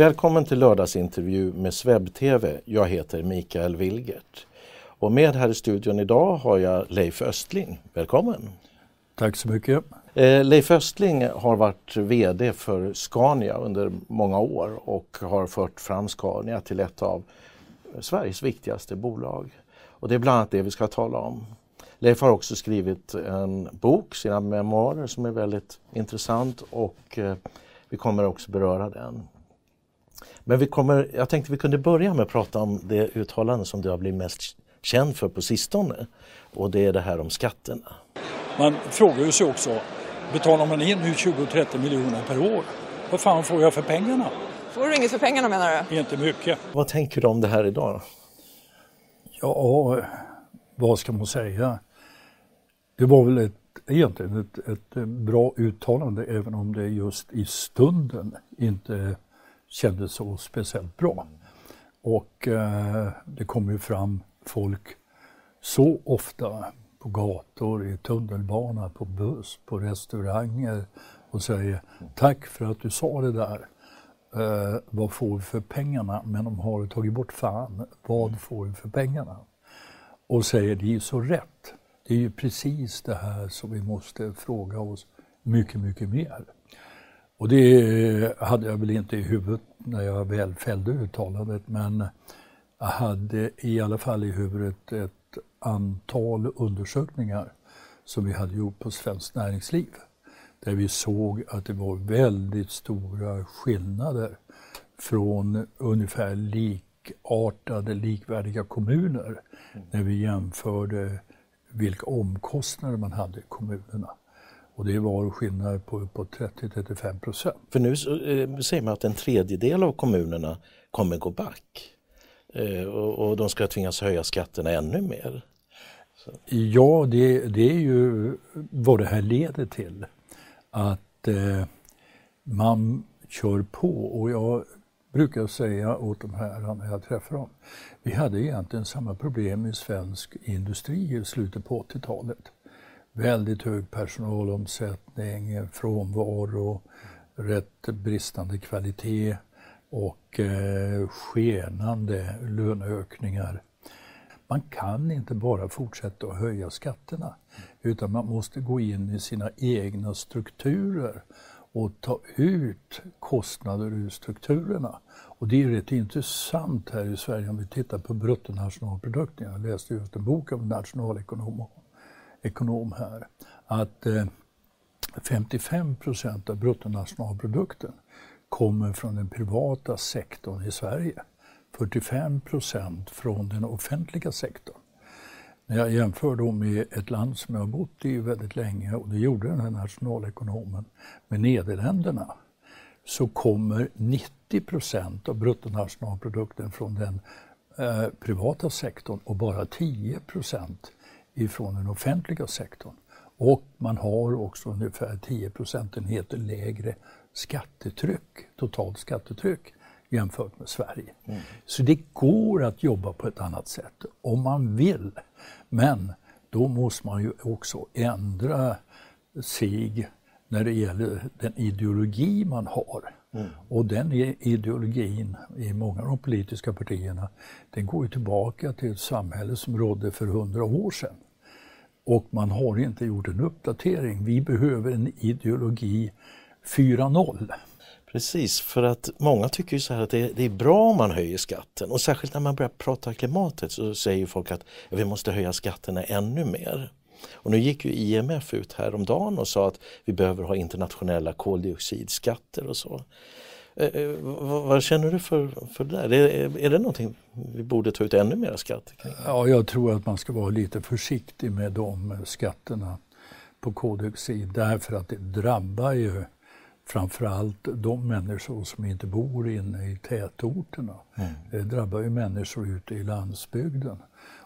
Välkommen till lördagsintervju med SvebTV. Jag heter Mikael Wilgert. Och med här i studion idag har jag Leif Östling. Välkommen! Tack så mycket! Eh, Leif Östling har varit VD för Scania under många år och har fört fram Scania till ett av Sveriges viktigaste bolag. Och det är bland annat det vi ska tala om. Leif har också skrivit en bok, sina memoarer, som är väldigt intressant och eh, vi kommer också beröra den. Men vi kommer, jag tänkte vi kunde börja med att prata om det uttalande som du har blivit mest känd för på sistone. Och det är det här om skatterna. Man frågar ju sig också, betalar man in nu 20-30 miljoner per år, vad fan får jag för pengarna? Får du inget för pengarna menar du? Inte mycket. Vad tänker du om det här idag? Ja, vad ska man säga? Det var väl ett, egentligen ett, ett bra uttalande även om det just i stunden inte kändes så speciellt bra. Och eh, det kom ju fram folk så ofta på gator, i tunnelbana, på buss, på restauranger och säger tack för att du sa det där. Eh, vad får vi för pengarna? Men de har tagit bort fan. Vad får vi för pengarna? Och säger det är så rätt. Det är ju precis det här som vi måste fråga oss mycket, mycket mer. Och det eh, hade jag väl inte i huvudet när jag väl fällde uttalandet men jag hade i alla fall i huvudet ett antal undersökningar som vi hade gjort på Svenskt Näringsliv där vi såg att det var väldigt stora skillnader från ungefär likartade, likvärdiga kommuner när vi jämförde vilka omkostnader man hade i kommunerna. Och det var skillnader på uppåt 30-35 procent. För nu eh, säger man att en tredjedel av kommunerna kommer gå back. Eh, och, och, de ska tvingas höja skatterna ännu mer. Så. Ja, det, det, är ju vad det här leder till. Att eh, man kör på och jag brukar säga åt de här när jag träffar dem. Vi hade egentligen samma problem i svensk industri i slutet på 80-talet väldigt hög personalomsättning, frånvaro, rätt bristande kvalitet och eh, skenande löneökningar. Man kan inte bara fortsätta att höja skatterna utan man måste gå in i sina egna strukturer och ta ut kostnader ur strukturerna. Och det är rätt intressant här i Sverige om vi tittar på bruttonationalprodukten. Jag läste just en bok av en nationalekonom ekonom här, att eh, 55 procent av bruttonationalprodukten kommer från den privata sektorn i Sverige. 45 procent från den offentliga sektorn. När jag jämför då med ett land som jag har bott i väldigt länge, och det gjorde den här nationalekonomen, med Nederländerna, så kommer 90 procent av bruttonationalprodukten från den eh, privata sektorn och bara 10 procent ifrån den offentliga sektorn. Och man har också ungefär 10 procentenheter lägre skattetryck, totalt skattetryck jämfört med Sverige. Mm. Så det går att jobba på ett annat sätt om man vill. Men då måste man ju också ändra sig när det gäller den ideologi man har. Mm. Och den ideologin i många av de politiska partierna, den går ju tillbaka till ett samhälle som rådde för hundra år sedan. Och man har inte gjort en uppdatering. Vi behöver en ideologi 4.0. Precis, för att många tycker ju så här att det, det, är bra om man höjer skatten och särskilt när man börjar prata klimatet så säger folk att vi måste höja skatterna ännu mer. Och nu gick ju IMF ut häromdagen och sa att vi behöver ha internationella koldioxidskatter och så. Eh, eh, vad, vad, känner du för, för det där? Är, är det någonting vi borde ta ut ännu mer skatt kring? Ja, jag tror att man ska vara lite försiktig med de skatterna på koldioxid därför att det drabbar ju framförallt de människor som inte bor inne i tätorterna. Mm. Det drabbar ju människor ute i landsbygden.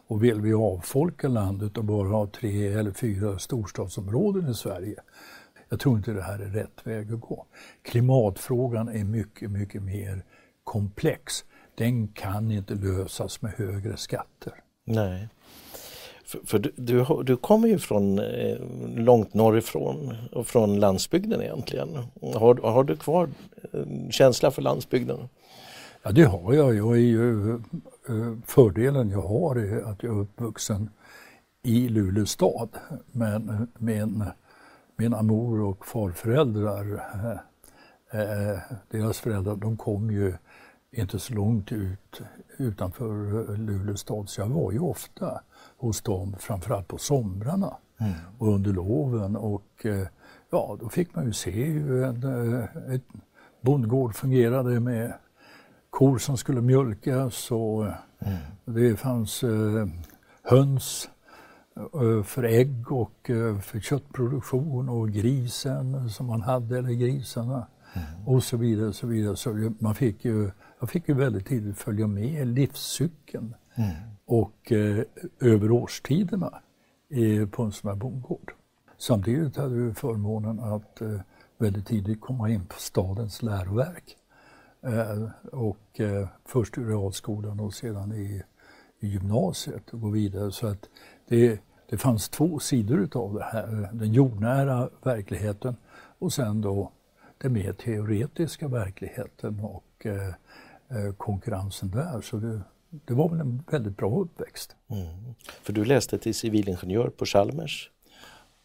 Och vill vi avfolka landet och bara ha tre eller fyra storstadsområden i Sverige jag tror inte det här är rätt väg att gå. Klimatfrågan är mycket, mycket mer komplex. Den kan inte lösas med högre skatter. Nej. För, för du, du, du, kommer ju från eh, långt norrifrån och från landsbygden egentligen. Har, har du kvar en känsla för landsbygden? Ja, det har jag. jag är ju, eh, fördelen jag har är att jag är uppvuxen i Luleå stad. Men min, mina mor och farföräldrar, eh, deras föräldrar, de kom ju inte så långt ut utanför Luleå stad så jag var ju ofta hos dem, framförallt på somrarna mm. och under loven. Och eh, ja, då fick man ju se hur en ett bondgård fungerade med kor som skulle mjölkas och mm. det fanns eh, höns eh, för ägg och för köttproduktion och grisen som man hade, eller grisarna mm. och så vidare. Så vidare. Så man fick ju, jag fick ju väldigt tidigt följa med livscykeln mm. och eh, över årstiderna eh, på en sån här bondgård. Samtidigt hade vi förmånen att eh, väldigt tidigt komma in på stadens läroverk. Och först i realskolan och sedan i, i gymnasiet och gå vidare. Så att det, det fanns två sidor utav det här. Den jordnära verkligheten och sen då den mer teoretiska verkligheten och eh, eh, konkurrensen där. Så det, det var väl en väldigt bra uppväxt. Mm. För du läste till civilingenjör på Chalmers?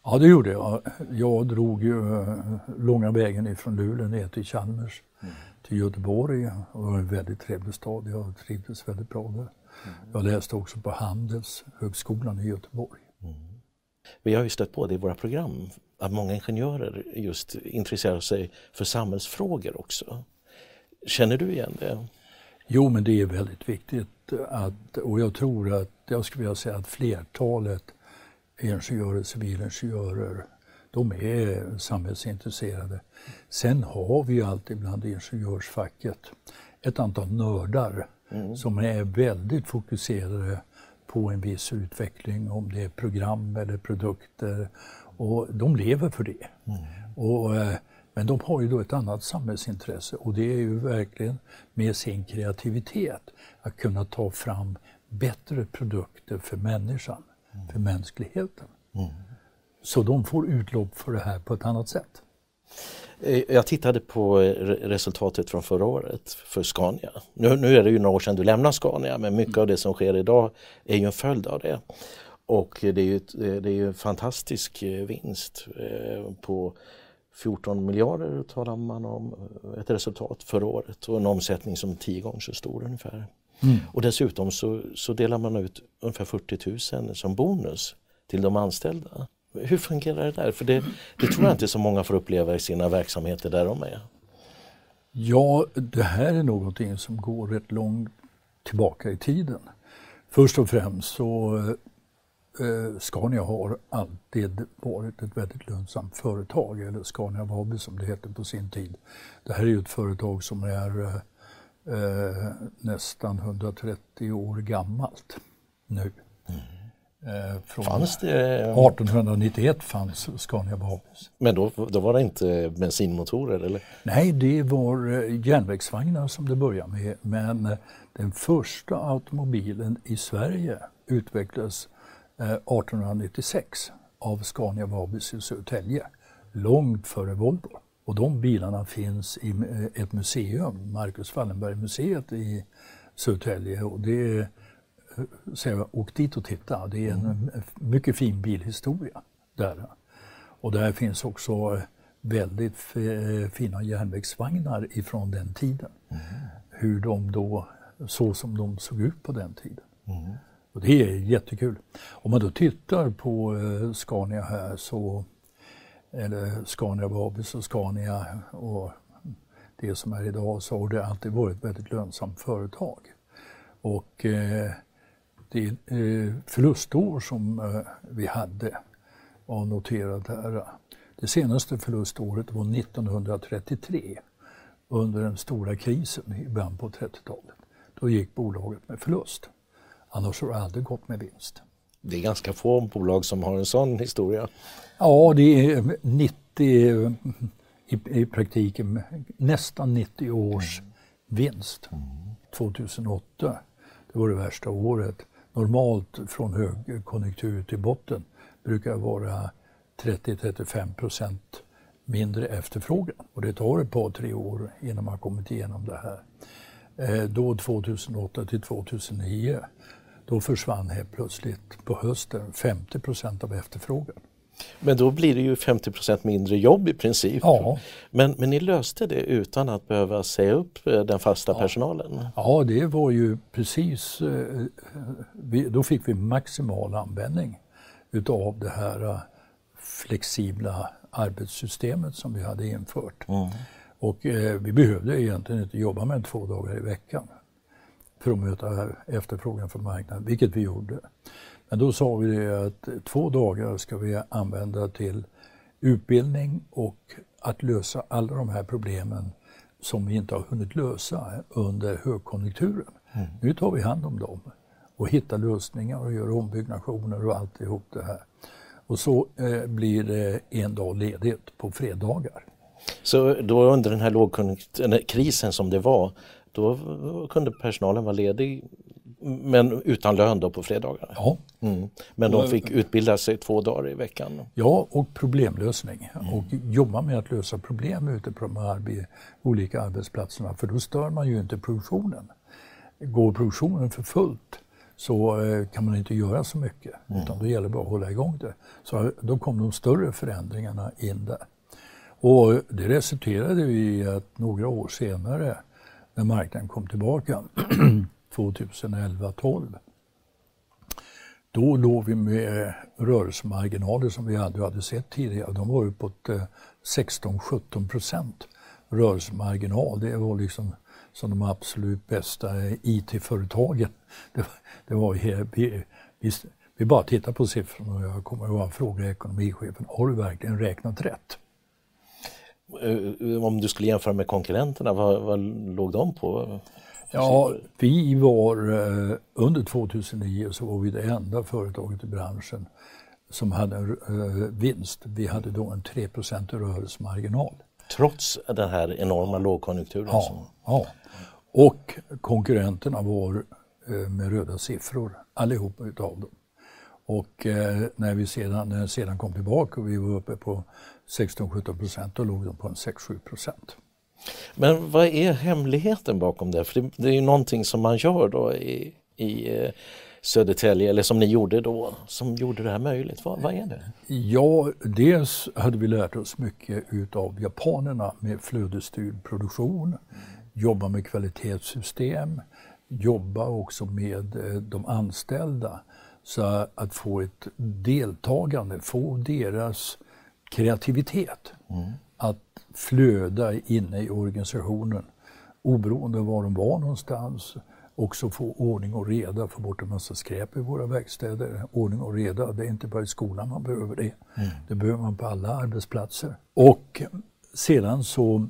Ja, det gjorde jag. Jag drog ju eh, långa vägen ifrån Luleå ner till Chalmers, mm. till Göteborg. Det var en väldigt trevlig stad. Jag trivdes väldigt bra där. Mm. Jag läste också på Handelshögskolan i Göteborg. Mm. Vi har ju stött på det i våra program, att många ingenjörer just intresserar sig för samhällsfrågor också. Känner du igen det? Jo, men det är väldigt viktigt att, och jag tror att, jag skulle vilja säga att flertalet ingenjörer, civilingenjörer, de är samhällsintresserade. Sen har vi alltid bland ingenjörsfacket ett antal nördar mm. som är väldigt fokuserade på en viss utveckling, om det är program eller produkter. Och de lever för det. Mm. Och, eh, men de har ju då ett annat samhällsintresse och det är ju verkligen med sin kreativitet att kunna ta fram bättre produkter för människan för mänskligheten. Mm. Så de får utlopp för det här på ett annat sätt. Eh, jag tittade på eh, resultatet från förra året för Scania. Nu, nu är det ju några år sedan du lämnade Scania men mycket mm. av det som sker idag är ju en följd av det. Och det är ju, eh, det är ju en fantastisk vinst på 14 miljarder talar man om ett resultat förra året och en omsättning som är tio gånger så stor ungefär. Mm. Och dessutom så, så delar man ut ungefär 40 000 som bonus till de anställda. Hur fungerar det där? För det, det tror jag inte så många får uppleva i sina verksamheter där de är. Ja, det här är någonting som går rätt långt tillbaka i tiden. Först och främst så eh, Scania har alltid varit ett väldigt lönsamt företag, eller Scania Vabi som det hette på sin tid. Det här är ju ett företag som är eh, eh, nästan 130 år gammalt nu. Mm. Eh, fanns det? 1891 fanns Scania Vabis. Men då, då var det inte bensinmotorer eller? Nej, det var eh, järnvägsvagnar som det började med. Men eh, den första automobilen i Sverige utvecklades 1896 av Scania Vabis i Södertälje, långt före Volvo. Och de bilarna finns i eh, ett museum, Marcus Wallenberg-museet i Södertälje. Och det eh, så jag, åk dit och titta, det är en mm. mycket fin bilhistoria där. Och där finns också väldigt fina järnvägsvagnar ifrån den tiden. Mm. Hur de då, så som de såg ut på den tiden. Mm. Och det är jättekul. Om man då tittar på eh, Scania här så eller Scania Vabis och Scania och det som är idag så har det alltid varit ett väldigt lönsamt företag. Och eh, det eh, förlustår som eh, vi hade var noterat här. Det senaste förluståret var 1933 under den stora krisen i början på 30-talet. Då gick bolaget med förlust. Annars har det aldrig gått med vinst. Det är ganska få bolag som har en sån historia. Ja, det är 90 i, i praktiken nästan 90 års mm. vinst. Mm. 2008, det var det värsta året. Normalt från högkonjunktur till botten brukar vara 30-35 procent mindre efterfrågan. Och det tar ett par, tre år innan man kommit igenom det här. Eh, då 2008 till 2009, då försvann helt plötsligt på hösten 50 procent av efterfrågan. Men då blir det ju 50% mindre jobb i princip. Ja. Men, men ni löste det utan att behöva säga upp eh, den fasta ja. personalen? Ja, det var ju precis... Eh, då fick vi maximal användning utav det här eh, flexibla arbetssystemet som vi hade infört. Mm. Och eh, vi behövde egentligen inte jobba med två dagar i veckan för att möta efterfrågan från marknaden, vilket vi gjorde. Men då sa vi det att två dagar ska vi använda till utbildning och att lösa alla de här problemen som vi inte har hunnit lösa under högkonjunkturen. Mm. Nu tar vi hand om dem och hittar lösningar och gör ombyggnationer och alltihop det här. Och så eh, blir det en dag ledigt på fredagar. Så då under den här lågkonjunkturkrisen som det var, då kunde personalen vara ledig men utan lön då på fredagar? Ja. Mm. Men de fick utbilda sig två dagar i veckan? Ja, och problemlösning. Mm. Och jobba med att lösa problem ute på de här olika arbetsplatserna för då stör man ju inte produktionen. Går produktionen för fullt så eh, kan man inte göra så mycket mm. utan då gäller det bara att hålla igång det. Så då kom de större förändringarna in där. Och det resulterade i att några år senare när marknaden kom tillbaka 2011-12 då låg vi med eh, rörelsemarginaler som vi aldrig hade sett tidigare. De var uppåt eh, 16-17 procent rörelsemarginal. Det var liksom som de absolut bästa eh, IT-företagen. Det, det, var, vi, vi, vi bara tittade på siffrorna och jag kommer att fråga ekonomichefen, har du verkligen räknat rätt? Om du skulle jämföra med konkurrenterna, vad, vad låg de på? Ja, vi var eh, under 2009 så var vi det enda företaget i branschen som hade en eh, vinst. Vi hade då en 3% rörelsemarginal. Trots den här enorma lågkonjunkturen? Ja, som... ja. och konkurrenterna var med röda siffror, allihopa utav dem. Och eh, när vi sedan, när sedan kom tillbaka och vi var uppe på 16-17 procent, då låg de på en 6-7 procent. Men vad är hemligheten bakom det? För det, det är ju någonting som man gör då i, i eh, Södertälje, eller som ni gjorde då, som gjorde det här möjligt. Vad, vad är det? Ja, dels hade vi lärt oss mycket utav japanerna med flödesstyrd produktion, jobba med kvalitetssystem, jobba också med eh, de anställda. Så att få ett deltagande, få deras kreativitet mm. Att flöda inne i organisationen oberoende var de var någonstans. Också få ordning och reda, få bort en massa skräp i våra verkstäder. Ordning och reda, det är inte bara i skolan man behöver det. Mm. Det behöver man på alla arbetsplatser. Och sedan så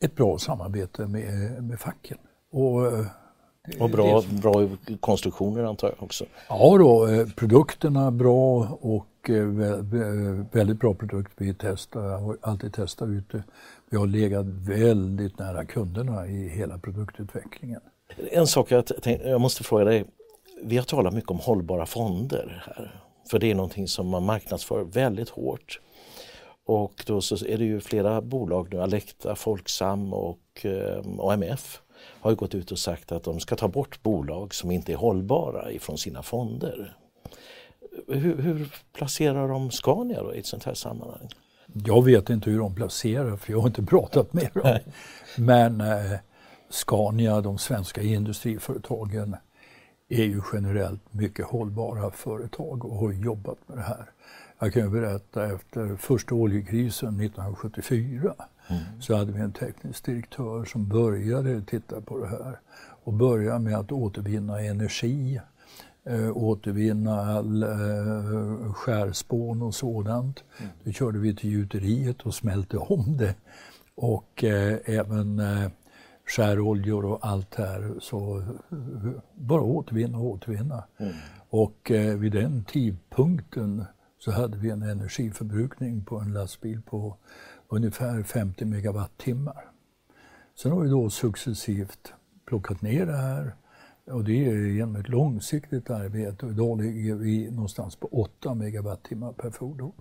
ett bra samarbete med, med facken. Och eh, och bra, bra konstruktioner antar jag också? Ja, då, eh, produkterna bra och Eh, väldigt bra produkt. Vi testar, har alltid testat ute. Vi har legat väldigt nära kunderna i hela produktutvecklingen. En sak jag, tänkte, jag måste fråga dig. Vi har talat mycket om hållbara fonder här. För det är någonting som man marknadsför väldigt hårt. Och då så är det ju flera bolag nu, Alecta, Folksam och eh, AMF har ju gått ut och sagt att de ska ta bort bolag som inte är hållbara ifrån sina fonder. Hur, hur placerar de Scania då i ett sånt här sammanhang? Jag vet inte hur de placerar för jag har inte pratat med dem. Men eh, Scania, de svenska industriföretagen, är ju generellt mycket hållbara företag och har jobbat med det här. Jag kan ju berätta efter första oljekrisen 1974 mm. så hade vi en teknisk direktör som började titta på det här och började med att återvinna energi, äh, återvinna all äh, skärspån och sådant. Mm. Då körde vi till gjuteriet och smälte om det. Och äh, även äh, skäroljor och allt här. Så bara återvinna och återvinna. Mm. Och eh, vid den tidpunkten så hade vi en energiförbrukning på en lastbil på ungefär 50 megawattimmar. Sen har vi då successivt plockat ner det här och det är genom ett långsiktigt arbete och idag ligger vi någonstans på 8 megawattimmar per fordon.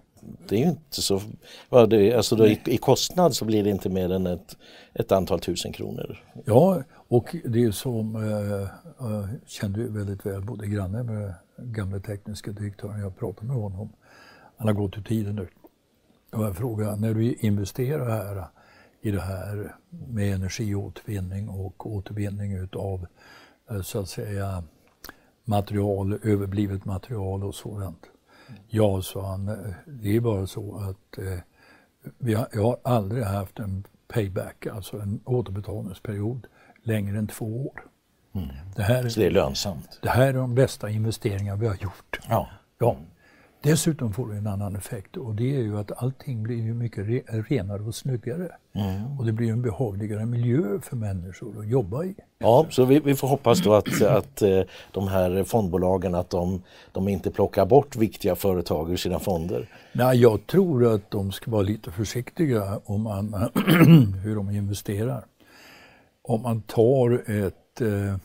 det är ju inte så, alltså då, i, i, kostnad så blir det inte mer än ett, ett antal tusen kronor. Ja, och det är som, eh, jag kände ju väldigt väl, både granne med gamle tekniska direktören, jag pratade med honom, han har gått ur tiden nu. Och jag frågade, när du investerar här i det här med energiåtervinning och återvinning utav så att säga material, överblivet material och sådant. Ja, sa han, eh, det är bara så att eh, vi har, jag har aldrig haft en payback, alltså en återbetalningsperiod längre än två år. Mm. Det här, så det är lönsamt? Det här är de bästa investeringar vi har gjort. Ja. ja. Dessutom får det en annan effekt och det är ju att allting blir ju mycket re renare och snyggare. Mm. Och det blir en behagligare miljö för människor att jobba i. Ja, så vi, vi får hoppas då att, att eh, de här fondbolagen att de, de inte plockar bort viktiga företag ur sina fonder. Nej, jag tror att de ska vara lite försiktiga om man, hur de investerar. Om man tar ett eh,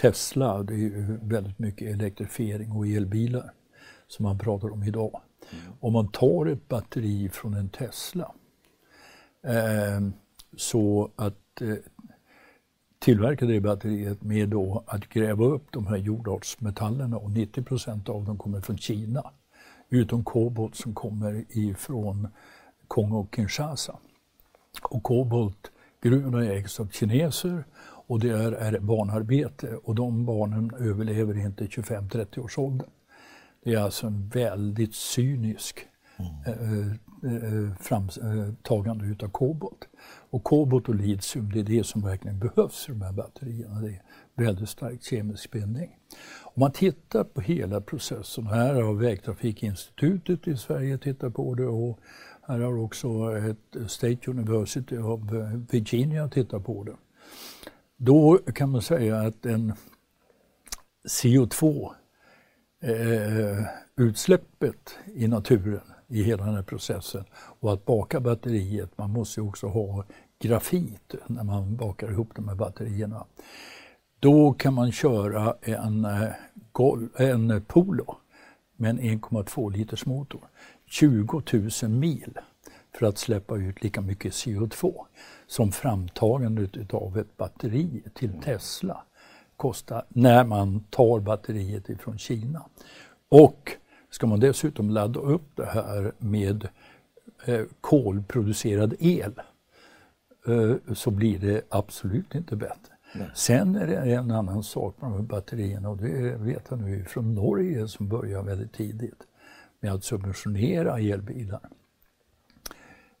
Tesla, det är ju väldigt mycket elektrifiering och elbilar som man pratar om idag. Mm. Om man tar ett batteri från en Tesla eh, så att eh, tillverka det batteriet med då att gräva upp de här jordartsmetallerna och 90 procent av dem kommer från Kina. Utom kobolt som kommer ifrån Kongo-Kinshasa. Och koboltgruvorna ägs av kineser och det är, är barnarbete och de barnen överlever inte 25-30 års ålder. Är alltså en väldigt cynisk mm. eh, framtagande utav kobolt. Och kobolt och litium, det är det som verkligen behövs i de här batterierna. Det är väldigt stark kemisk bindning. Om man tittar på hela processen, här har Vägtrafikinstitutet i Sverige tittat på det och här har också ett State University of Virginia tittat på det. Då kan man säga att en CO2 eh, utsläppet i naturen i hela den här processen. Och att baka batteriet, man måste ju också ha grafit när man bakar ihop de här batterierna. Då kan man köra en, eh, en Polo med en 1,2 liters motor 20 000 mil för att släppa ut lika mycket CO2 som framtagandet av ett batteri till Tesla kosta när man tar batteriet ifrån Kina. Och ska man dessutom ladda upp det här med eh, kolproducerad el eh, så blir det absolut inte bättre. Nej. Sen är det en annan sak med de här batterierna och det vet jag nu från Norge som börjar väldigt tidigt med att subventionera elbilar.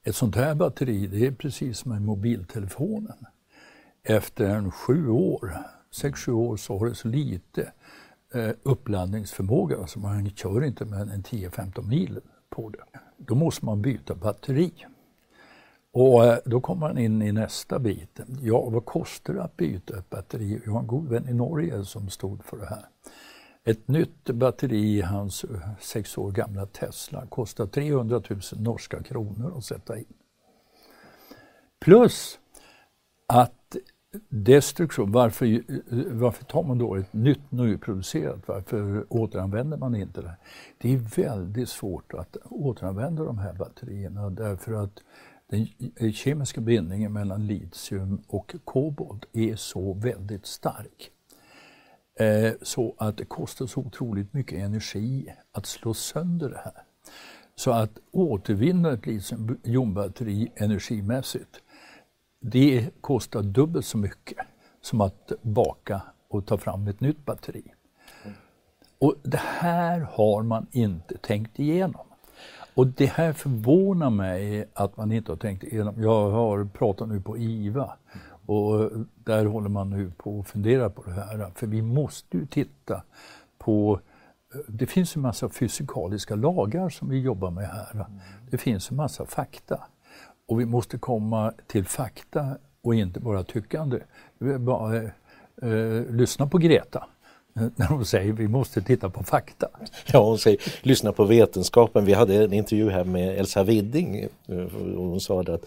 Ett sånt här batteri det är precis som med mobiltelefonen. Efter en sju år 6-7 år så har du så lite eh, uppladdningsförmåga, alltså man kör inte med en 10-15 mil på det. Då måste man byta batteri. Och eh, då kommer man in i nästa bit. Ja, vad kostar det att byta ett batteri? Jag har en god vän i Norge som stod för det här. Ett nytt batteri i hans eh, sex år gamla Tesla kostar 300 000 norska kronor att sätta in. Plus att destruktion, varför, eh, varför tar man då ett nytt nyproducerat? Varför återanvänder man inte det? Det är väldigt svårt att återanvända de här batterierna därför att den eh, kemiska bindningen mellan litium och kobolt är så väldigt stark. Eh, så att det kostar så otroligt mycket energi att slå sönder det här. Så att återvinna ett litiumjonbatteri energimässigt det kostar dubbelt så mycket som att baka och ta fram ett nytt batteri. Och det här har man inte tänkt igenom. Och det här förvånar mig att man inte har tänkt igenom. Jag har pratat nu på IVA och där håller man nu på att fundera på det här. För vi måste ju titta på det finns en massa fysikaliska lagar som vi jobbar med här. Det finns en massa fakta. Och vi måste komma till fakta och inte bara tyckande. Bara, eh, eh, lyssna på Greta när hon säger vi måste titta på fakta. Ja, hon säger lyssna på vetenskapen. Vi hade en intervju här med Elsa Widding och hon sa att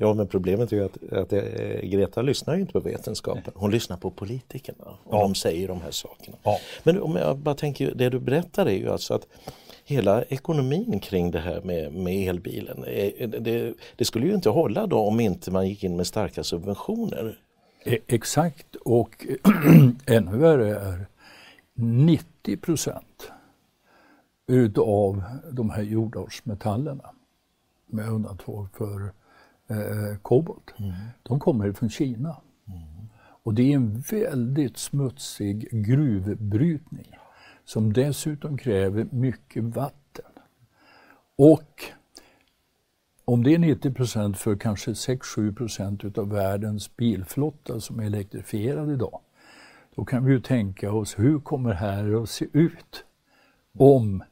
Ja, men problemet är att, att äh, Greta lyssnar inte på vetenskapen. Hon lyssnar på politikerna och ja. de säger de här sakerna. Ja. Men om jag bara tänker, det du berättar är ju alltså att hela ekonomin kring det här med, med elbilen. Eh, det, det, skulle ju inte hålla då om inte man gick in med starka subventioner. E exakt och ännu värre är 90 procent utav de här jordartsmetallerna med undantag för eh, kobolt, mm. de kommer från Kina. Mm. Och det är en väldigt smutsig gruvbrytning som dessutom kräver mycket vatten. Och om det är 90 procent för kanske 6-7 procent utav världens bilflotta som är elektrifierad idag, då kan vi ju tänka oss hur kommer det här att se ut om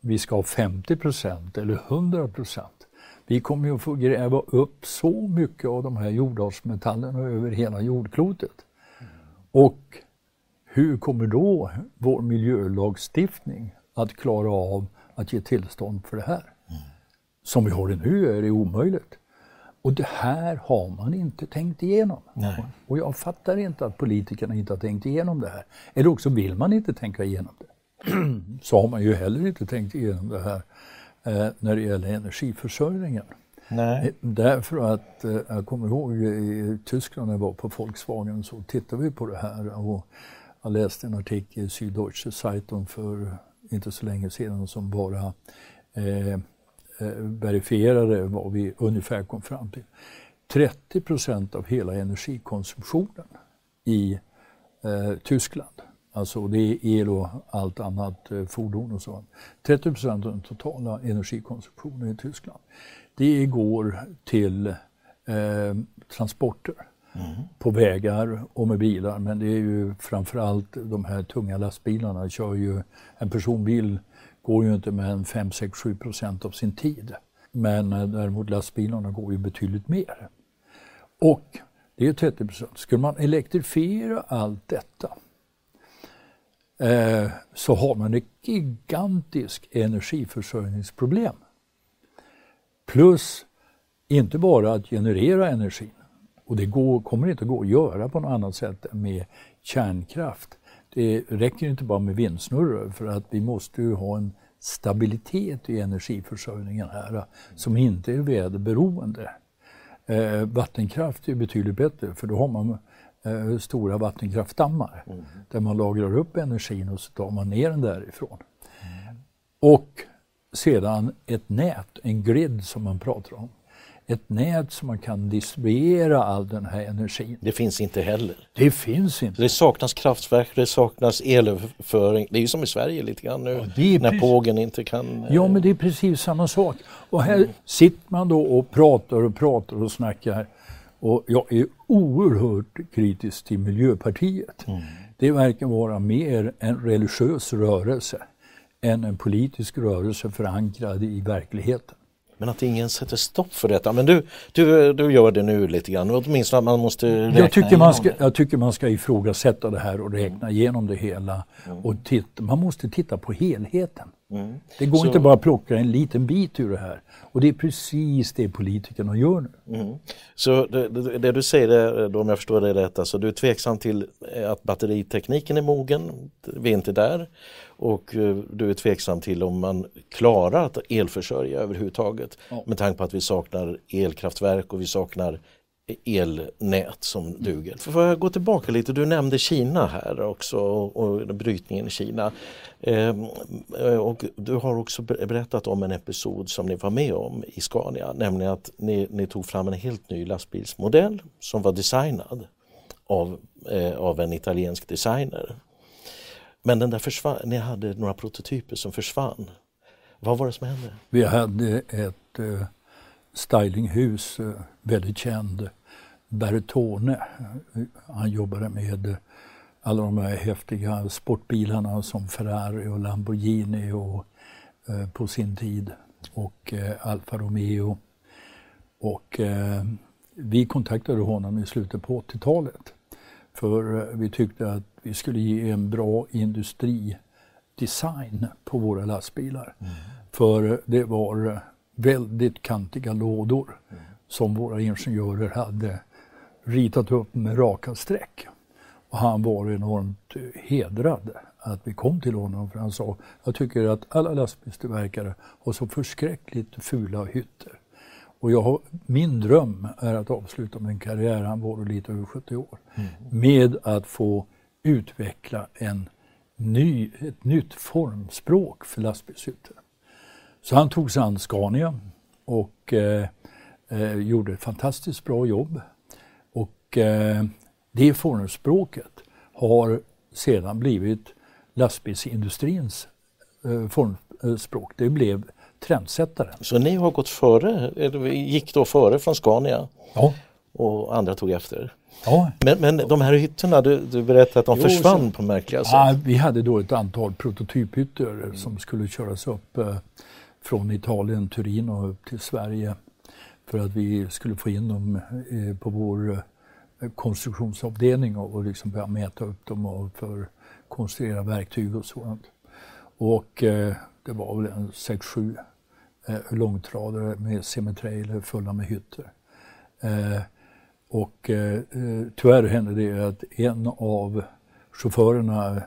vi ska ha 50 procent eller 100 procent. Vi kommer ju att få gräva upp så mycket av de här jordartsmetallerna över hela jordklotet. Och hur kommer då vår miljölagstiftning att klara av att ge tillstånd för det här? Mm. Som vi har det nu är det omöjligt. Och det här har man inte tänkt igenom. Nej. Och jag fattar inte att politikerna inte har tänkt igenom det här. Eller också vill man inte tänka igenom det. Så har man ju heller inte tänkt igenom det här eh, när det gäller energiförsörjningen. Nej. Eh, därför att eh, jag kommer ihåg i Tyskland när jag var på Volkswagen så tittade vi på det här och jag läste en artikel i Süddeutsche Zeitung för inte så länge sedan som bara eh, eh verifierade vad vi ungefär kom fram till. 30 procent av hela energikonsumtionen i eh, Tyskland, alltså det är el och allt annat, eh, fordon och så. 30 procent av den totala energikonsumtionen i Tyskland, det går till eh, transporter. Mm. på vägar och med bilar. Men det är ju framförallt de här tunga lastbilarna. Kör ju en personbil går ju inte med en 5, 6, 7 procent av sin tid. Men eh, däremot lastbilarna går ju betydligt mer. Och det är 30 procent. Skulle man elektrifiera allt detta eh, så har man ett gigantiskt energiförsörjningsproblem. Plus inte bara att generera energin, och det går, kommer inte gå att göra på något annat sätt med kärnkraft det räcker inte bara med vindsnurror för att vi måste ju ha en stabilitet i energiförsörjningen här som inte är väderberoende. Eh, vattenkraft är betydligt bättre för då har man eh, stora vattenkraftdammar mm. där man lagrar upp energin och så tar man ner den därifrån. Mm. Och sedan ett nät, en grid som man pratar om ett nät som man kan distribuera all den här energin. Det finns inte heller. Det finns inte. Det saknas kraftverk, det saknas elöverföring. Det är ju som i Sverige lite grann nu ja, när pågen inte kan... Ja, men det är precis samma sak. Och här mm. sitter man då och pratar och pratar och snackar. Och jag är oerhört kritisk till Miljöpartiet. Mm. Det verkar vara mer en religiös rörelse än en politisk rörelse förankrad i verkligheten. Men att ingen sätter stopp för detta. Men du, du, du gör det nu lite grann, åtminstone att man måste räkna jag tycker man ska, Jag tycker man ska ifrågasätta det här och räkna igenom det hela. Mm. Och titta, man måste titta på helheten. Mm. Det går Så... inte bara att plocka en liten bit ur det här. Och det är precis det politikerna gör nu. Mm. Så det, det, det, du säger, då, om jag förstår det rätt, alltså du är tveksam till att batteritekniken är mogen, vi är inte där. Och eh, du är tveksam till om man klarar att elförsörja överhuvudtaget ja. med tanke på att vi saknar elkraftverk och vi saknar elnät som duger. Får jag gå tillbaka lite, du nämnde Kina här också och, och brytningen i Kina. Ehm, eh, och du har också berättat om en episod som ni var med om i Scania, nämligen att ni, ni tog fram en helt ny lastbilsmodell som var designad av, eh, av en italiensk designer. Men den där försvann, ni hade några prototyper som försvann. Vad var det som hände? Vi hade ett eh, stylinghus, eh, väldigt känd, Bertone. Eh, han jobbade med eh, alla de här häftiga sportbilarna som Ferrari och Lamborghini och, eh, på sin tid och eh, Alfa Romeo. Och vi kontaktade honom i slutet på 80-talet för vi tyckte att vi skulle ge en bra industridesign på våra lastbilar. Mm. För det var väldigt kantiga lådor mm. som våra ingenjörer hade ritat upp med raka streck. Och han var enormt hedrad att vi kom till honom för han sa jag tycker att alla lastbilstillverkare har så förskräckligt fula hytter. Och jag har, min dröm är att avsluta min karriär, han var lite över 70 år, mm. med att få utveckla en ny, ett nytt formspråk för lastbilshytter. Så han tog sig an Scania och eh, eh, gjorde ett fantastiskt bra jobb. Och eh, det formspråket har sedan blivit lastbilsindustrins eh, formspråk. Det blev trendsättaren. Så ni har gått före, eller gick då före från Scania? Ja. Och andra tog efter? Ja. Men, men de här hytterna, du, du berättade att de jo, försvann så, på märkliga sätt. Ja, vi hade då ett antal prototyphytter mm. som skulle köras upp eh, från Italien, Turin och upp till Sverige för att vi skulle få in dem eh, på vår eh, konstruktionsavdelning och, och liksom börja mäta upp dem och för konstruera verktyg och sådant. Och eh, det var väl en 6-7 eh, långtradare med semitrailer fulla med hytter. Och eh, eh tyvärr hände det att en av chaufförerna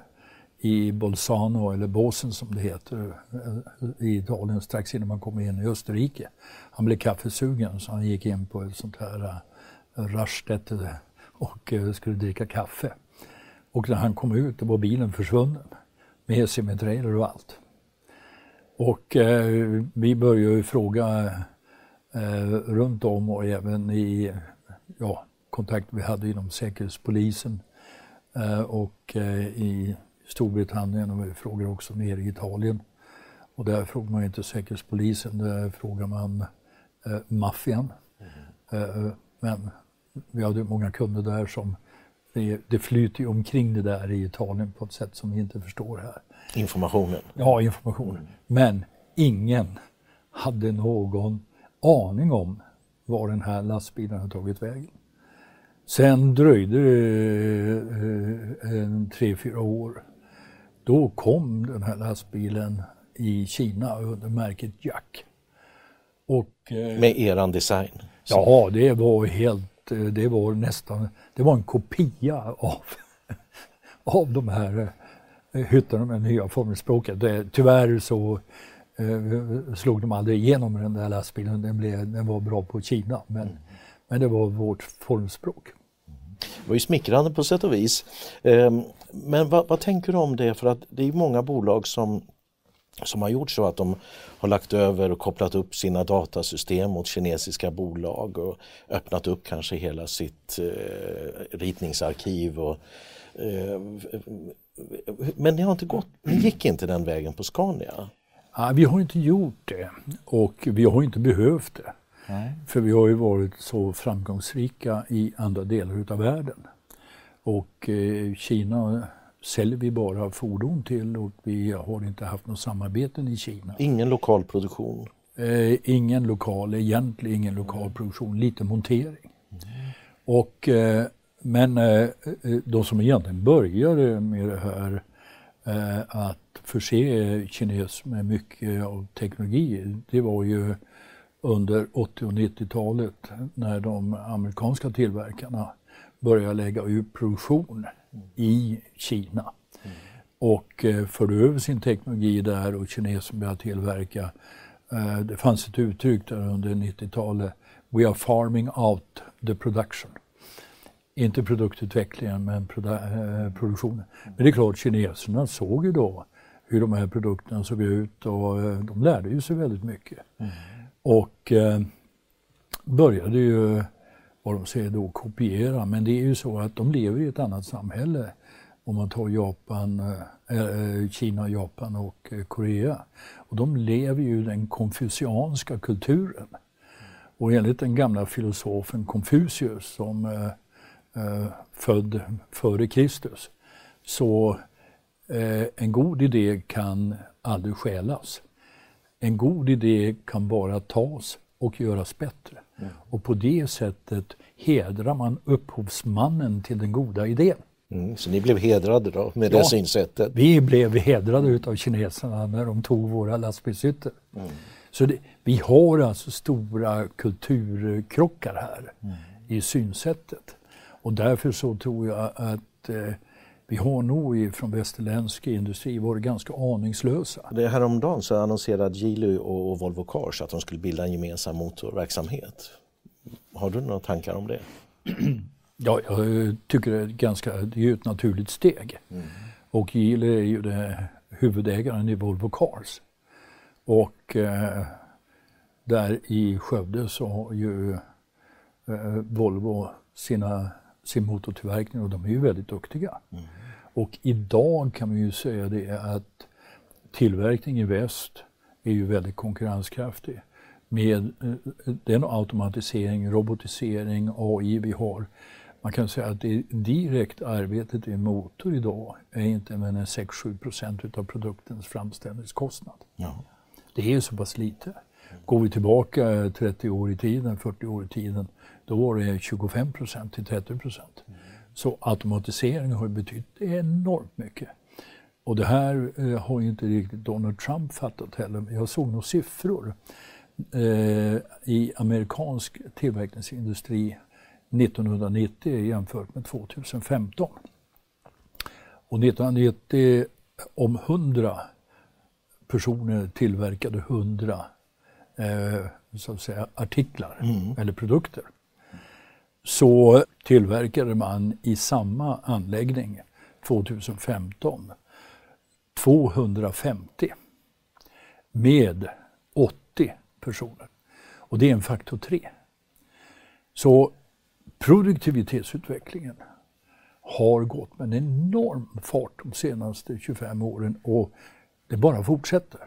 i Bolzano, eller Båsen som det heter, eh, i Italien strax innan man kommer in i Österrike. Han blev kaffesugen så han gick in på ett sånt här uh, och skulle dricka kaffe. Och när han kom ut var bilen försvunnen med semitrailer och allt. Och eh, vi började fråga runt om och även i ja, kontakt vi hade inom Säkerhetspolisen och i Storbritannien och vi frågar också nere i Italien. Och där frågar man inte Säkerhetspolisen, där frågar man eh, maffian. Mm. Eh, men vi hade många kunder där som det, det flyter ju omkring det där i Italien på ett sätt som vi inte förstår här. Informationen? Ja, informationen. Mm. Men ingen hade någon aning om var den här lastbilen har tagit vägen. Sen dröjde det eh, en tre, fyra år då kom den här lastbilen i Kina under märket Jack. Och, eh, Med eran design? Ja, det var helt, eh, det var nästan, det var en kopia av, av de här eh, hytterna med nya formelspråket. Tyvärr så eh, slog de aldrig igenom den där lastbilen, den, blev, den var bra på Kina. Men, mm. men det var vårt formspråk. Det var ju smickrande på sätt och vis. Ehm, men vad, vad, tänker du om det? För att det är många bolag som, som har gjort så att de har lagt över och kopplat upp sina datasystem mot kinesiska bolag och öppnat upp kanske hela sitt eh, ritningsarkiv. Och, eh, men ni har inte gått, ni gick inte den vägen på Scania? Ja, vi har inte gjort det och vi har inte behövt det. Nej. För vi har ju varit så framgångsrika i andra delar utav världen. Och eh, Kina säljer vi bara fordon till och vi har inte haft något samarbeten i Kina. Ingen lokal produktion? Eh, ingen lokal, egentligen ingen lokal mm. produktion, lite montering. Mm. Och, eh, men eh, eh, de som egentligen började med det här eh, att förse kines med mycket av teknologi, det var ju under 80 och 90-talet när de amerikanska tillverkarna började lägga ut produktion i Kina och eh, förde över sin teknologi där och kineserna började tillverka. Eh, det fanns ett uttryck där under 90-talet, We are farming out the production. Inte produktutvecklingen men produ eh, produktionen. Men det är klart, kineserna såg ju då hur de här produkterna såg ut och eh, de lärde ju sig väldigt mycket. Mm. Och eh, började ju, vad de säger då, kopiera. Men det är ju så att de lever i ett annat samhälle. Om man tar Japan, eh, eh Kina, Japan och eh, Korea. Och de lever ju den konfucianska kulturen. Och enligt den gamla filosofen Konfucius som eh, född före Kristus så en god idé kan aldrig stjälas en god idé kan bara tas och göras bättre. Mm. Och på det sättet hedrar man upphovsmannen till den goda idén. Mm, så ni blev hedrade då med ja, det synsättet? vi blev hedrade utav kineserna när de tog våra lastbilshytter. Mm. Så det, vi har alltså stora kulturkrockar här mm. i synsättet. Och därför så tror jag att eh, vi har nog från västerländsk industri varit ganska aningslösa. Det häromdagen så annonserade Geely och Volvo Cars att de skulle bilda en gemensam motorverksamhet. Har du några tankar om det? Ja, jag tycker det är, ganska, det är ett naturligt steg. Mm. Och Geely är ju det huvudägaren i Volvo Cars. Och eh, där i Skövde så har ju eh, Volvo sina, sin motortillverkning och de är ju väldigt duktiga. Mm. Och idag kan man ju säga det att tillverkning i väst är ju väldigt konkurrenskraftig. Med eh, den automatisering, robotisering, AI vi har. Man kan säga att det direkt arbetet i motor idag är inte mer än 6-7 procent av produktens framställningskostnad. Ja. Det är så pass lite. Går vi tillbaka 30 år i tiden, 40 år i tiden, då var det 25 procent till 30 procent. Mm. Så automatisering har betytt enormt mycket. Och det här eh, har inte riktigt Donald Trump fattat heller. Jag såg några siffror eh, i amerikansk tillverkningsindustri 1990 jämfört med 2015. Och 1990 om 100 personer tillverkade 100 eh, så att säga, artiklar mm. eller produkter så tillverkade man i samma anläggning 2015 250 med 80 personer. Och det är en faktor 3. Så produktivitetsutvecklingen har gått med en enorm fart de senaste 25 åren och det bara fortsätter.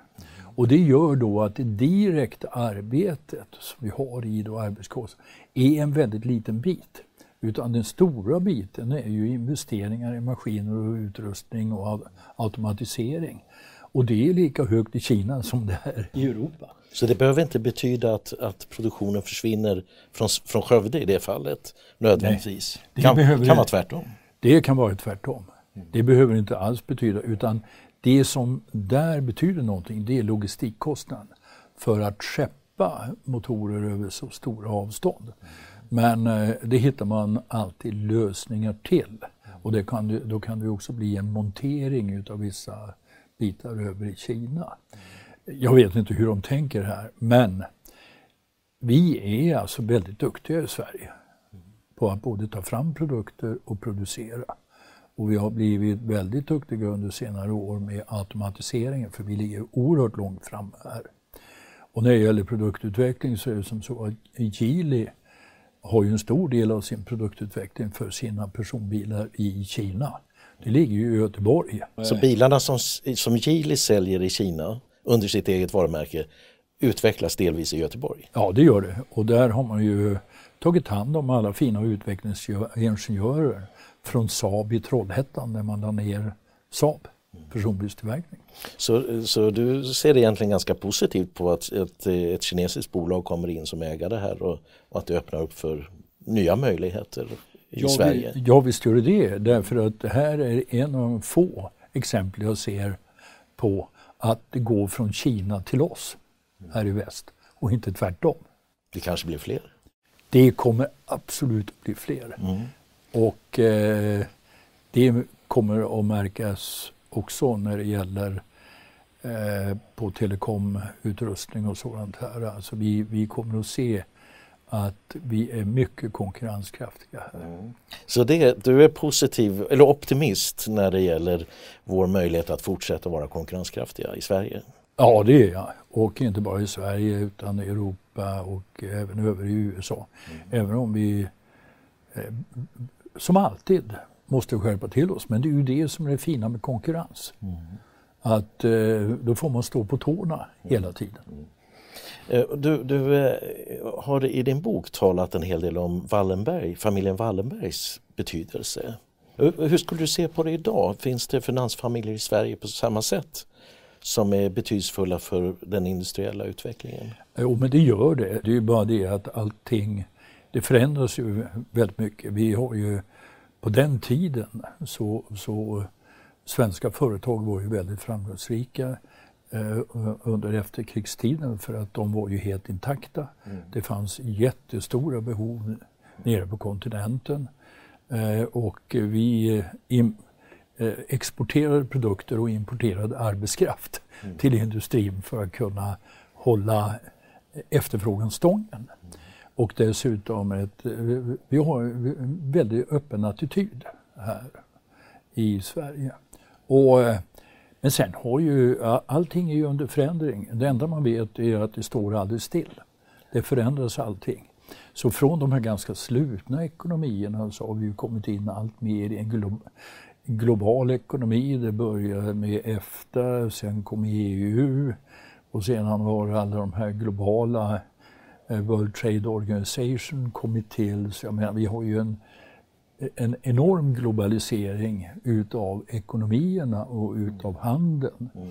Och det gör då att det direkta arbetet som vi har i då arbetskostnad är en väldigt liten bit. Utan den stora biten är ju investeringar i maskiner och utrustning och automatisering. Och det är lika högt i Kina som det är i Europa. Så det behöver inte betyda att, att produktionen försvinner från, från Skövde i det fallet nödvändigtvis? Nej, det kan, behöver, kan vara tvärtom? Det kan vara tvärtom. Det behöver inte alls betyda utan det som där betyder någonting det är logistikkostnaden för att skeppa motorer över så stora avstånd. Men eh, det hittar man alltid lösningar till. Och det kan, då kan det också bli en montering utav vissa bitar över i Kina. Jag vet inte hur de tänker här, men vi är alltså väldigt duktiga i Sverige på att både ta fram produkter och producera. Och vi har blivit väldigt duktiga under senare år med automatiseringen för vi ligger oerhört långt fram här. Och när det gäller produktutveckling så är det som så att Geely har ju en stor del av sin produktutveckling för sina personbilar i Kina. Det ligger ju i Göteborg. Så bilarna som, som Geely säljer i Kina under sitt eget varumärke utvecklas delvis i Göteborg? Ja, det gör det. Och där har man ju tagit hand om alla fina utvecklingsingenjörer från Saab i Trollhättan när man la ner Saab personbilstillverkning. Så, så du ser egentligen ganska positivt på att ett, ett kinesiskt bolag kommer in som ägare här och, och att det öppnar upp för nya möjligheter i ja, Sverige? Vi, ja visst gör det det därför att det här är en av de få exempel jag ser på att det går från Kina till oss här i väst och inte tvärtom. Det kanske blir fler? Det kommer absolut att bli fler. Mm. Och eh, det kommer att märkas också när det gäller eh, på telekomutrustning och sådant här. Alltså vi, vi kommer att se att vi är mycket konkurrenskraftiga här. Mm. Så det, du är positiv, eller optimist när det gäller vår möjlighet att fortsätta vara konkurrenskraftiga i Sverige? Ja, det är jag. Och inte bara i Sverige utan i Europa och även över i USA. Mm. Även om vi eh, som alltid måste skärpa till oss. Men det är ju det som är det fina med konkurrens. Mm. Att eh, då får man stå på tårna hela tiden. Mm. Eh, du, du eh, har i din bok talat en hel del om Wallenberg, familjen Wallenbergs betydelse. Hur skulle du se på det idag? Finns det finansfamiljer i Sverige på samma sätt som är betydelsefulla för den industriella utvecklingen? Jo, men det gör det. Det är ju bara det att allting det förändras ju väldigt mycket. Vi har ju på den tiden så, så svenska företag var ju väldigt framgångsrika eh, under efterkrigstiden för att de var ju helt intakta. Mm. Det fanns jättestora behov nere på kontinenten eh, och vi, im, eh, exporterade produkter och importerad arbetskraft mm. till industrin för att kunna hålla efterfrågan stången. Och dessutom ett, vi har en väldigt öppen attityd här i Sverige. Och, eh, men sen har ju, allting är ju under förändring. Det enda man vet är att det står aldrig still. Det förändras allting. Så från de här ganska slutna ekonomierna så har vi ju kommit in allt mer i en glo global ekonomi. Det började med EFTA, sen kom EU och sedan har alla de här globala eh, World Trade Organization kommit till. Så jag menar, vi har ju en, en enorm globalisering utav ekonomierna och utav handeln. Mm.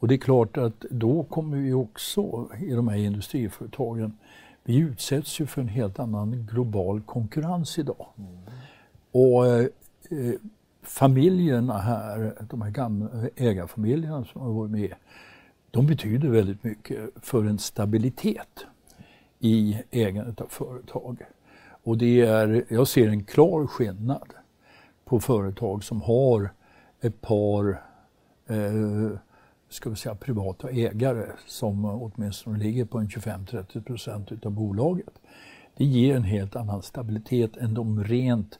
Och det är klart att då kommer vi också i de här industriföretagen, vi utsätts ju för en helt annan global konkurrens idag. Mm. Och eh, familjerna här, de här gamla ägarfamiljerna som har varit med, de betyder väldigt mycket för en stabilitet i ägandet av företag. Och det är, jag ser en klar skillnad på företag som har ett par eh, ska vi säga, privata ägare som åtminstone ligger på en 25-30 procent utav bolaget. Det ger en helt annan stabilitet än de rent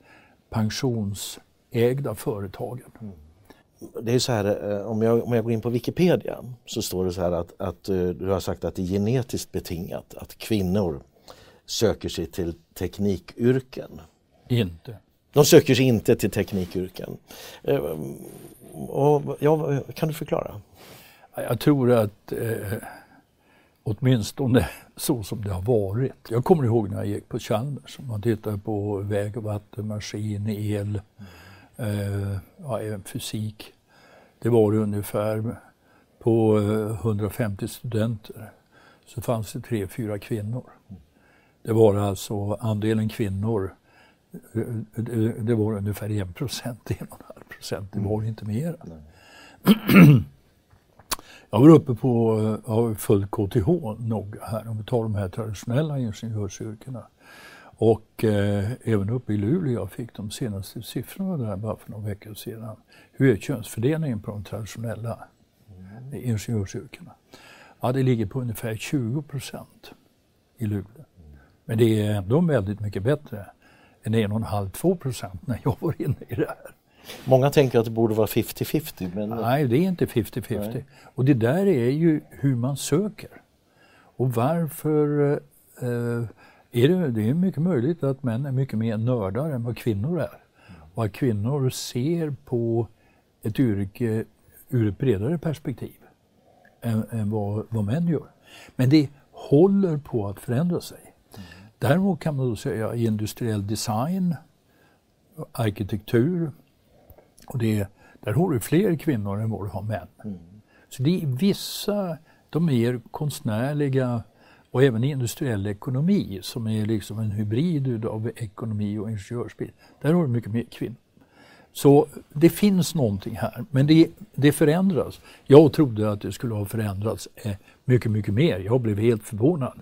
pensionsägda företagen. Mm det är så här, eh, om jag, om jag går in på Wikipedia så står det så här att, att eh, du har sagt att det är genetiskt betingat att kvinnor söker sig till teknikyrken. Inte. De söker sig inte till teknikyrken. Eh, och, ja, kan du förklara? Jag tror att eh, åtminstone så som det har varit. Jag kommer ihåg när jag gick på Chalmers, man tittade på väg, vatten, maskin, el, Eh, ja, även fysik. Det var det ungefär på eh, 150 studenter så fanns det tre, fyra kvinnor. Det var alltså andelen kvinnor, eh, det var ungefär en procent, en och en halv procent, det var inte mer. Jag var uppe på, jag har följt KTH noga här, om vi tar de här traditionella ingenjörsyrkena. Och eh, även uppe i Luleå fick de senaste siffrorna där bara för några veckor sedan. Hur är könsfördelningen på de traditionella mm. ingenjörsyrkena? Ja, det ligger på ungefär 20 procent i Luleå. Men det är ändå väldigt mycket bättre än 1,5-2 procent när jag var inne i det här. Många tänker att det borde vara 50-50. Men... Nej, det är inte 50-50. Och det där är ju hur man söker. Och varför eh, är det, det är mycket möjligt att män är mycket mer nördar än vad kvinnor är. Och att kvinnor ser på ett yrke ur ett bredare perspektiv än, än vad, vad män gör. Men det håller på att förändra sig. Mm. Däremot kan man då säga industriell design, arkitektur, och det, där har du fler kvinnor än vad du har män. Mm. Så det är vissa, de mer konstnärliga och även industriell ekonomi som är liksom en hybrid av ekonomi och ingenjörsbild. Där har du mycket mer kvinnor. Så det finns någonting här, men det, det förändras. Jag trodde att det skulle ha förändrats eh, mycket, mycket mer. Jag blev helt förvånad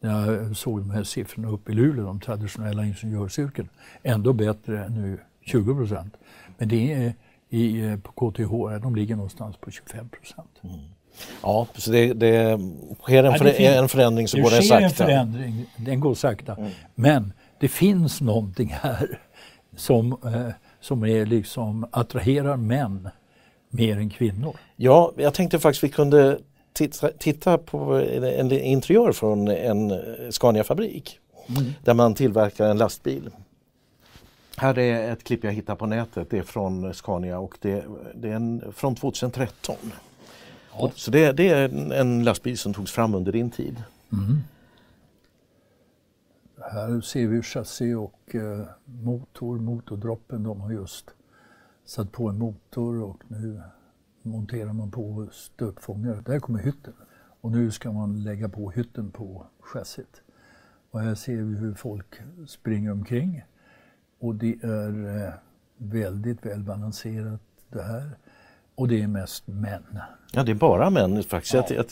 när jag såg de här siffrorna uppe i Luleå, de traditionella ingenjörsyrken. Ändå bättre än nu 20 procent. Men det är i, eh, på KTH, de ligger någonstans på 25 procent. Mm. Ja, så det, det sker en, ja, det en förändring så går den sakta. Det sker en förändring, den går sakta. Mm. Men det finns någonting här som, eh, som är liksom attraherar män mer än kvinnor. Ja, jag tänkte faktiskt vi kunde titta, titta på en interiör från en Scania-fabrik mm. där man tillverkar en lastbil. Här är ett klipp jag hittade på nätet, det är från Scania och det, det är en, från 2013. Och, Så det, det, är en lastbil som togs fram under din tid. Mm. Här ser vi chassi och eh, motor, motordroppen, de har just satt på en motor och nu monterar man på stötfångare. Där kommer hytten och nu ska man lägga på hytten på chassit. Och här ser vi hur folk springer omkring och det är eh, väldigt väl balanserat det här. Och det är mest män. Ja, det är bara män faktiskt. Ja.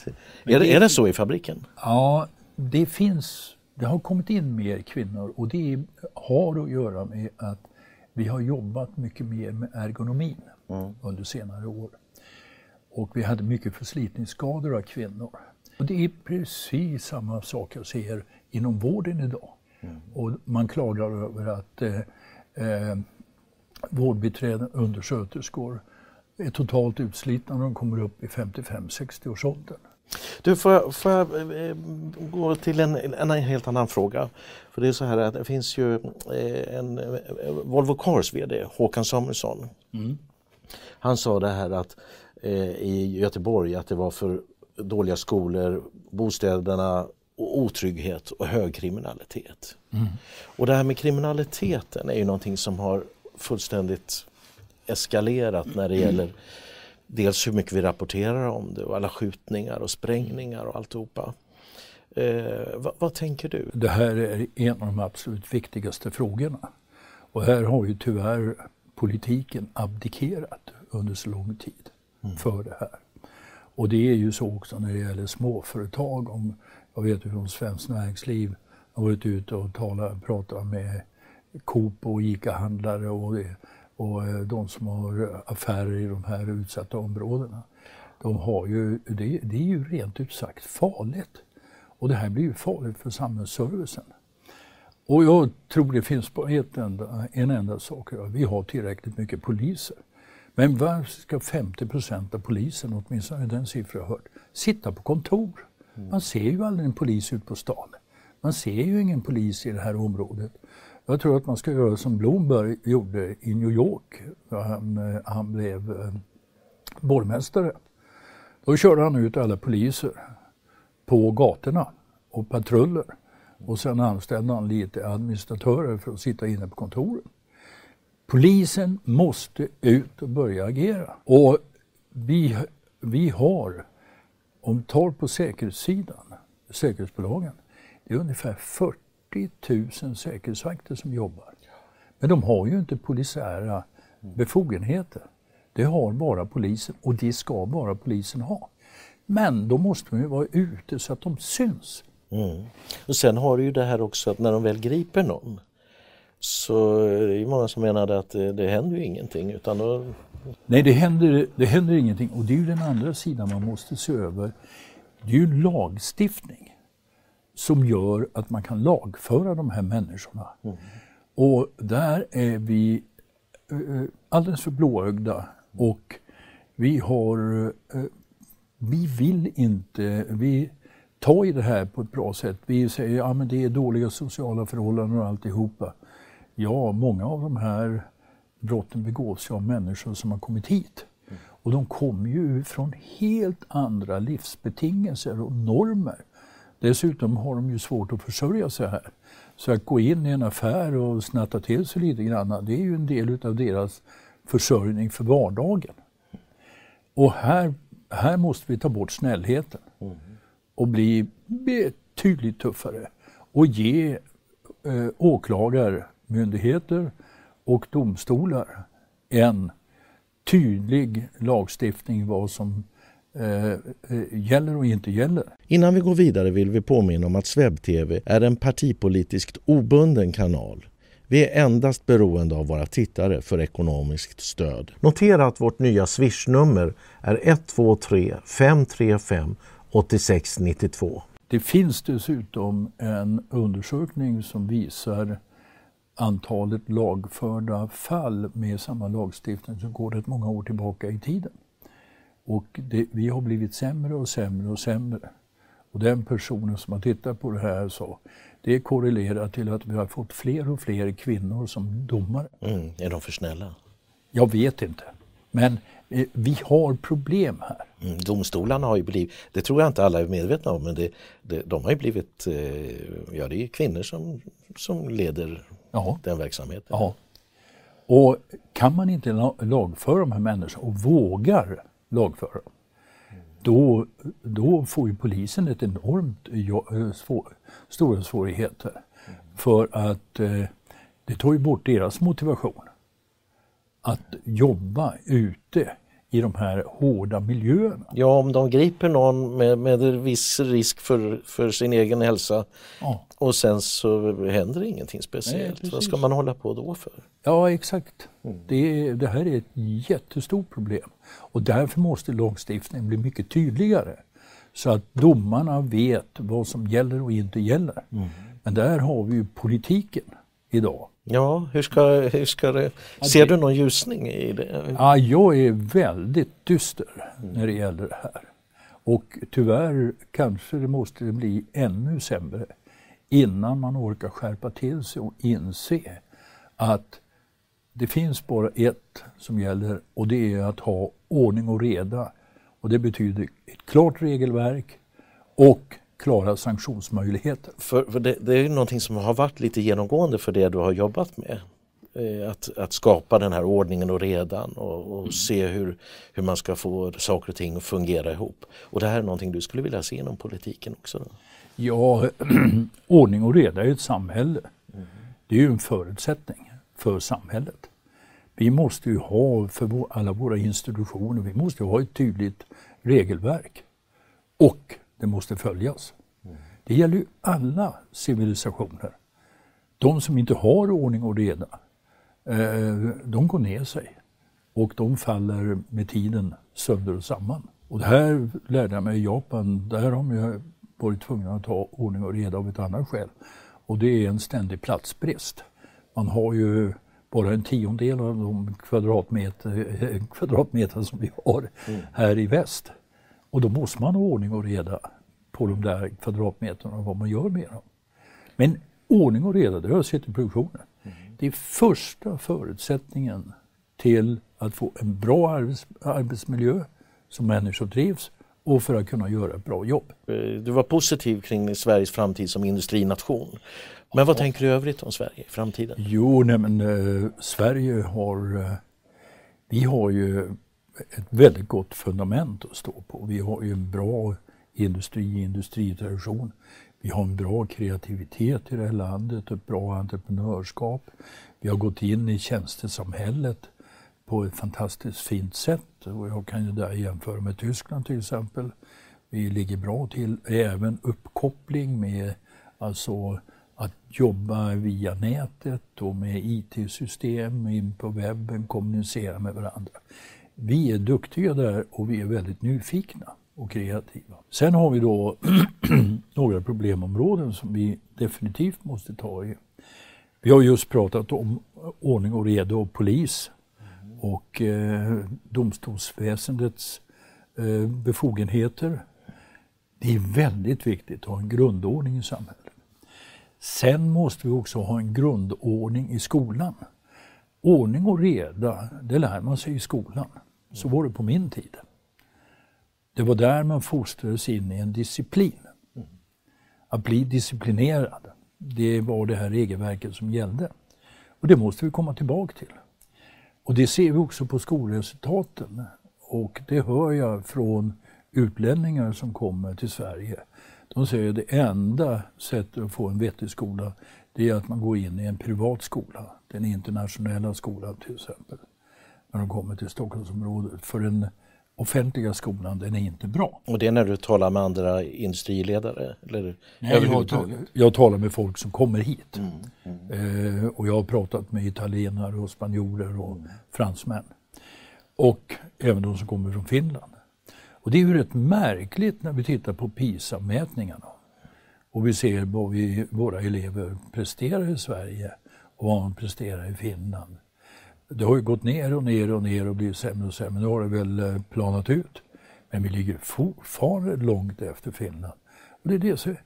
är, det, är det så i fabriken? Ja, det finns. Det har kommit in mer kvinnor och det har att göra med att vi har jobbat mycket mer med ergonomin. mm. under senare år. Och vi hade mycket förslitningsskador av kvinnor. Och det är precis samma sak jag ser inom vården idag. Mm. Och man klagar över att eh, eh, vårdbiträden, undersköterskor är totalt utslitna när de kommer upp i 55-60 års åldern. Du, får jag, får jag eh, gå till en, en, helt annan fråga? För det är så här att det finns ju eh, en eh, Volvo Cars VD, Håkan Samuelsson. Mm. Han sa det här att i Göteborg att det var för dåliga skolor, bostäderna och otrygghet och hög kriminalitet. Mm. Och det här med kriminaliteten är ju någonting som har fullständigt eskalerat när det gäller dels hur mycket vi rapporterar om det och alla skjutningar och sprängningar och alltihopa. Eh, vad, vad, tänker du? Det här är en av de absolut viktigaste frågorna. Och här har ju tyvärr politiken abdikerat under så lång tid mm. för det här. Och det är ju så också när det gäller småföretag. Om, jag vet ju från Svenskt Näringsliv har varit ute och talat, pratat med Coop och ICA-handlare och, och eh, de som har affärer i de här utsatta områdena. De har ju, det, det är ju rent ut sagt farligt. Och det här blir ju farligt för samhällsservicen. Och jag tror det finns bara ett enda, en enda sak. Vi har tillräckligt mycket poliser. Men varför ska 50 procent av polisen, åtminstone den siffra jag hört, sitta på kontor? Man ser ju aldrig en polis ute på stan. Man ser ju ingen polis i det här området. Jag tror att man ska göra som Bloomberg gjorde i New York. Han, eh, han blev eh, borgmästare. Då körde han ut alla poliser på gatorna och patruller. Och sen anställde han lite administratörer för att sitta inne på kontoren. Polisen måste ut och börja agera. Och vi, vi har, om vi tar på säkerhetssidan, säkerhetsbolagen, det är ungefär 40 000 säkerhetsvakter som jobbar. Men de har ju inte polisiära befogenheter. Det har bara polisen och det ska bara polisen ha. Men då måste de ju vara ute så att de syns. Mm. Och sen har du ju det här också att när de väl griper någon så det är många som menade att det, det händer ju ingenting. Utan då... Nej, det händer, det händer ingenting. Och det är ju den andra sidan man måste se över. Det är ju lagstiftning som gör att man kan lagföra de här människorna. Mm. Och där är vi eh, alldeles för blåögda och vi har eh, vi vill inte vi ta i det här på ett bra sätt. Vi säger att ja, det är dåliga sociala förhållanden och alltihopa. Ja, många av de här brotten begås ju av människor som har kommit hit. Mm. Och de kommer ju från helt andra livsbetingelser och normer. Dessutom har de ju svårt att försörja sig här. Så att gå in i en affär och snatta till sig lite grann, det är ju en del av deras försörjning för vardagen. Och här, här måste vi ta bort snällheten och bli betydligt tuffare och ge eh, åklagarmyndigheter och domstolar en tydlig lagstiftning vad som eh, eh, gäller och inte gäller. Innan vi går vidare vill vi påminna om att SvebTV är en partipolitiskt obunden kanal. Vi är endast beroende av våra tittare för ekonomiskt stöd. Notera att vårt nya swishnummer är 123 535 8692. Det finns dessutom en undersökning som visar antalet lagförda fall med samma lagstiftning så går det många år tillbaka i tiden. Och det, vi har blivit sämre och sämre och sämre. Och den personen som har tittat på det här sa det korrelerar till att vi har fått fler och fler kvinnor som domare. Mm, är de för snälla? Jag vet inte. Men eh, vi har problem här. Mm, domstolarna har ju blivit, det tror jag inte alla är medvetna om, men det, det, de har ju blivit, eh, ja det är kvinnor som, som leder ja. den verksamheten. Ja. Och kan man inte lagföra de här människorna och vågar lagföra dem, då, då får ju polisen ett enormt eh, svår, stora svårigheter. För att eh, det tar ju bort deras motivation att jobba ute i de här hårda miljöerna. Ja, om de griper någon med, med viss risk för, för sin egen hälsa Ja, och sen så händer ingenting speciellt. Nej, Vad ska man hålla på då för? ja exakt. Det, det här är ett jättestort problem. Och därför måste lagstiftningen bli mycket tydligare. Så att domarna vet vad som gäller och inte gäller. Men där har vi ju politiken idag. Ja, hur ska, hur ska det... Ser du någon ljusning i det? Ja, jag är väldigt dyster när det gäller det här. Och tyvärr kanske det måste bli ännu sämre innan man orkar skärpa till sig och inse att det finns bara ett som gäller och det är att ha ordning och reda. Och det betyder ett klart regelverk och klara sanktionsmöjligheter. För, för det, det är ju någonting som har varit lite genomgående för det du har jobbat med. Eh, Att, att skapa den här ordningen och redan och, och se hur, hur man ska få saker och ting att fungera ihop. Och det här är någonting du skulle vilja se inom politiken också? Då. Ja, ordning och reda i ett samhälle, det är ju en förutsättning för samhället. Vi måste ju ha för vår, alla våra institutioner, vi måste ju ha ett tydligt regelverk. Och det måste följas. Det gäller ju alla civilisationer. De som inte har ordning och reda, eh, de går ner sig. Och de faller med tiden sönder och samman. Och det här lärde jag mig i Japan. Där har de ju varit tvungna att ta ordning och reda av ett annat skäl. Och det är en ständig platsbrist. Man har ju bara en tiondel av de kvadratmeter, kvadratmeter som vi har här i väst. Och då måste man ha ordning och reda på de där kvadratmeterna och vad man gör med dem. Men ordning och reda, det har jag sett i produktionen. Det är första förutsättningen till att få en bra arbets, arbetsmiljö som människor trivs och för att kunna göra ett bra jobb. Eh, Du var positiv kring Sveriges framtid som industrination. Men vad tänker du övrigt om Sverige i framtiden? Jo, nej men eh, Sverige har, eh, vi har ju ett väldigt gott fundament att stå på. Vi har ju en bra industri, industritradition. Vi har en bra kreativitet i det här landet, ett bra entreprenörskap. Vi har gått in i tjänstesamhället på ett fantastiskt fint sätt. Och jag kan ju där jämföra med Tyskland till exempel. Vi ligger bra till. Även uppkoppling med alltså att jobba via nätet och med IT-system in på webben, kommunicera med varandra. Vi är duktiga där och vi är väldigt nyfikna och kreativa. Sen har vi då några problemområden som vi definitivt måste ta i. Vi har just pratat om ordning och reda och polis och eh, domstolsväsendets eh, befogenheter. Det är väldigt viktigt att ha en grundordning i samhället. Sen måste vi också ha en grundordning i skolan. Ordning och reda, det lär man sig i skolan. Så var det på min tid. Det var där man fostrades in i en disciplin. Att bli disciplinerad, det var det här regelverket som gällde. Och det måste vi komma tillbaka till. Och det ser vi också på skolresultaten. Och det hör jag från utlänningar som kommer till Sverige. De säger att det enda sättet att få en vettig skola det är att man går in i en privat skola. Den internationella skolan till exempel. När de kommer till Stockholmsområdet. För den offentliga skolan, den är inte bra. Och det är när du talar med andra industriledare? Eller Nej, jag, överhuvudtaget? jag talar med folk som kommer hit. Eh, och jag har pratat med italienare och spanjorer och fransmän. Och även de som kommer från Finland. Och det är ju rätt märkligt när vi tittar på PISA-mätningarna. Och vi ser vad vi, våra elever presterar i Sverige vad man presterar i Finland. Det har ju gått ner och ner och ner och blivit sämre och sämre. Nu har det väl eh, planat ut. Men vi ligger fortfarande långt efter Finland. Och det är det som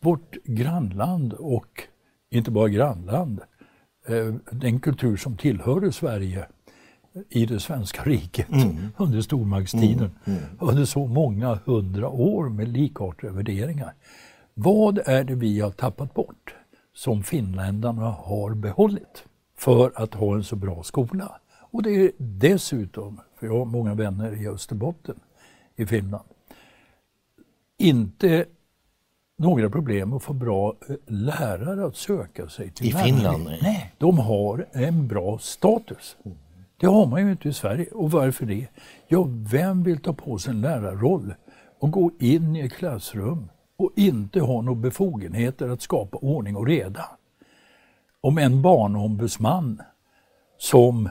vårt grannland och inte bara grannland, eh, den kultur som tillhörde Sverige i det svenska riket under stormaktstiden under så många hundra år med likartade värderingar. Vad är det vi har tappat bort som finländarna har behållit för att ha en så bra skola? Och det är dessutom, för jag har många vänner i Österbotten i Finland, inte några problem att få bra eh, lärare att söka sig till I lärarutbildning. Finland. Nej, de har en bra status. Det har man ju inte i Sverige. Och varför det? Ja, vem vill ta på sig en lärarroll och gå in i ett klassrum och inte ha några befogenheter att skapa ordning och reda? Om en barnombudsman som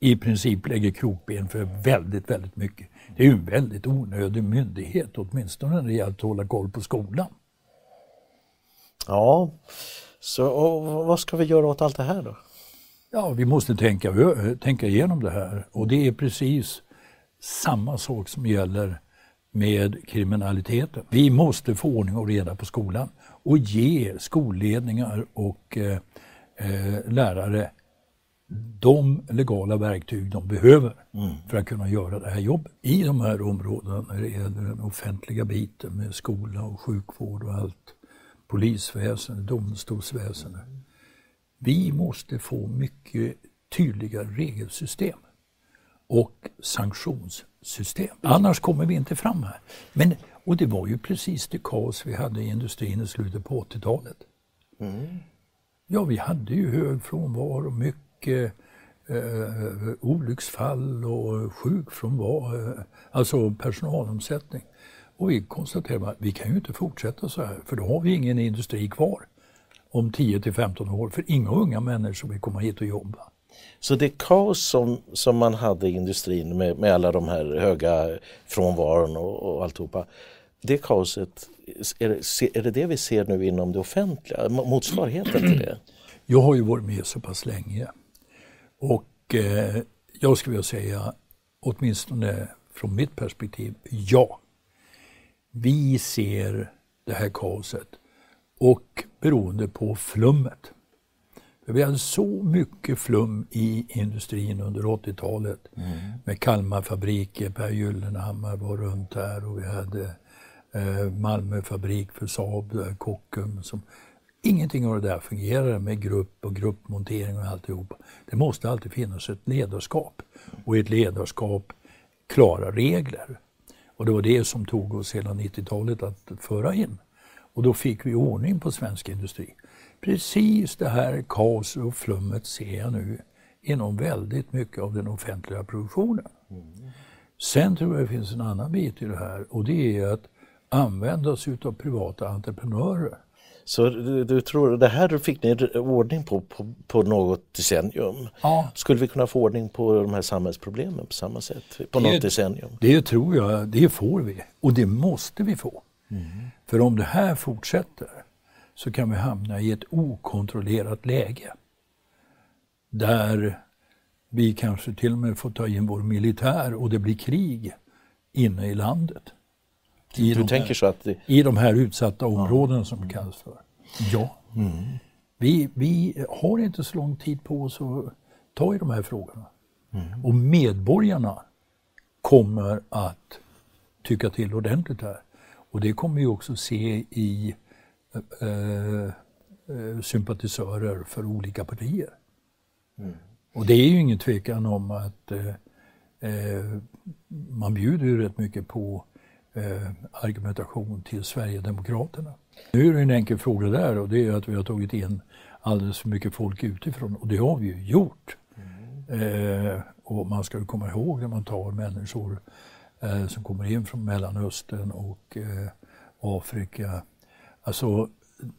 i princip lägger krokben för väldigt, väldigt mycket. Det är ju en väldigt onödig myndighet, åtminstone när det gäller att hålla koll på skolan. Ja, så vad ska vi göra åt allt det här då? Ja, vi måste tänka, tänka igenom det här och det är precis samma sak som gäller med kriminaliteten. Vi måste få ordning och reda på skolan och ge skolledningar och eh, eh, lärare de legala verktyg de behöver mm. för att kunna göra det här jobbet. I de här områdena när det gäller den offentliga biten med skola och sjukvård och allt, polisväsende, domstolsväsende. Vi måste få mycket tydligare regelsystem och sanktionssystem. Annars kommer vi inte fram här. Men, och det var ju precis det kaos vi hade i industrin i slutet på 80-talet. Mm. Ja, vi hade ju hög frånvaro, mycket eh, olycksfall och sjukfrånvaro, alltså personalomsättning. Och vi konstaterade att vi kan ju inte fortsätta så här för då har vi ingen industri kvar om 10 till 15 år för inga unga människor vill komma hit och jobba. Så det kaos som, som man hade i industrin med, med alla de här höga frånvaron och, och alltihopa, det kaoset, är det, är det det vi ser nu inom det offentliga, motsvarigheten till det? Jag har ju varit med så pass länge och eh, jag skulle vilja säga, åtminstone från mitt perspektiv, ja. Vi ser det här kaoset och beroende på flummet. Vi hade så mycket flum i industrin under 80-talet mm. med Kalmarfabriker, Per Gyllenhammar var runt där och vi hade eh, Malmöfabrik för Saab, Kockum som Ingenting av det där fungerar med grupp och gruppmontering och alltihop. Det måste alltid finnas ett ledarskap och i ett ledarskap klara regler. Och det var det som tog oss hela 90-talet att föra in. Och då fick vi ordning på svensk industri. Precis det här kaos och flummet ser jag nu inom väldigt mycket av den offentliga produktionen. Sen tror jag det finns en annan bit i det här och det är att använda sig av privata entreprenörer så du, du, tror, det här fick ni ordning på, på, på något decennium. Ja. Skulle vi kunna få ordning på de här samhällsproblemen på samma sätt på det, något decennium? Det tror jag, det får vi. Och det måste vi få. Mm. För om det här fortsätter så kan vi hamna i ett okontrollerat läge. Där vi kanske till och med får ta in vår militär och det blir krig inne i landet. I du tänker här, så att... Det... I de här utsatta områdena ja. som det kallas för. Ja. Mm. Vi, vi har inte så lång tid på oss att ta i de här frågorna. Mm. Och medborgarna kommer att tycka till ordentligt här. Och det kommer vi också se i äh, äh, sympatisörer för olika partier. Mm. Och det är ju ingen tvekan om att äh, man bjuder ju rätt mycket på eh, argumentation till Sverigedemokraterna. Nu är det en enkel fråga där och det är att vi har tagit in alldeles för mycket folk utifrån och det har vi ju gjort. Mm. Eh, och man ska komma ihåg när man tar människor eh, som kommer in från Mellanöstern och eh, Afrika. Alltså,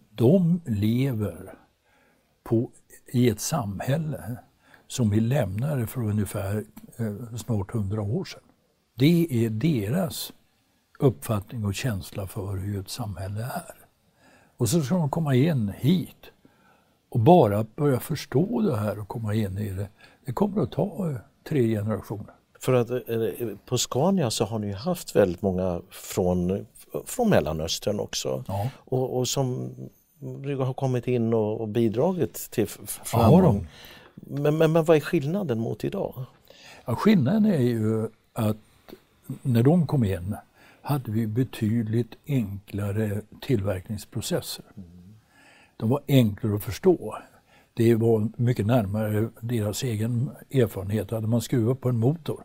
de lever på, i ett samhälle som vi lämnade för ungefär eh, snart hundra år sedan. Det är deras uppfattning och känsla för hur ett samhälle är. Och så ska de komma in hit och bara börja förstå det här och komma in i det. Det kommer att ta eh, tre generationer. För att eh, på Scania så har ni haft väldigt många från, från Mellanöstern också. Ja. Och, och som har kommit in och, och bidragit till framgång. Ja, men, men, men vad är skillnaden mot idag? Ja, skillnaden är ju att när de kom in hade vi betydligt enklare tillverkningsprocesser. De var enklare att förstå. Det var mycket närmare deras egen erfarenhet. Hade man skruvat på en motor